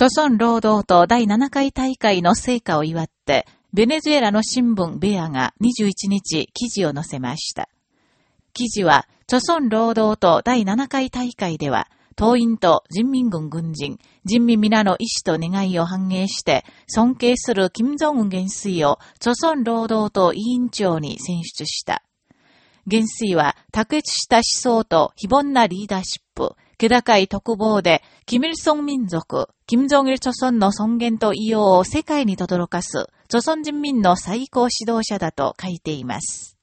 朝鮮労働党第7回大会の成果を祝って、ベネズエラの新聞ベアが21日記事を載せました。記事は、朝鮮労働党第7回大会では、党員と人民軍軍人、人民皆の意志と願いを反映して、尊敬する金正恩元帥を、朝鮮労働党委員長に選出した。元帥は、卓越した思想と非凡なリーダーシップ、気高い特防で、キミルソン民族、キム・ジョン・イル・チョソンの尊厳と異様を世界に轟かす、チョソン人民の最高指導者だと書いています。